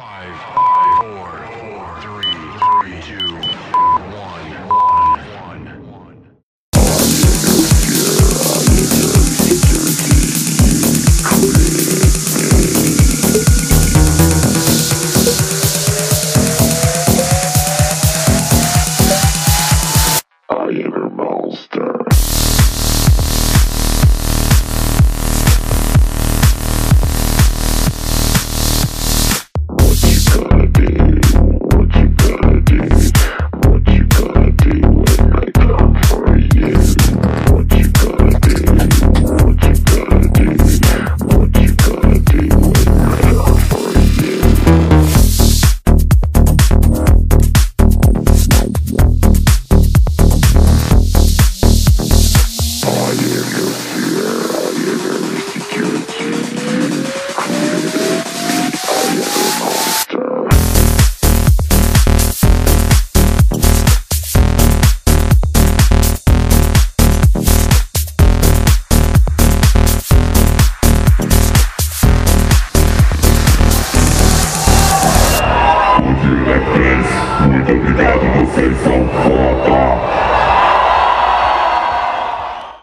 Five, five, four, four, three, three, two, one, one, one. I am a monster. Muito obrigado, vocês são foda.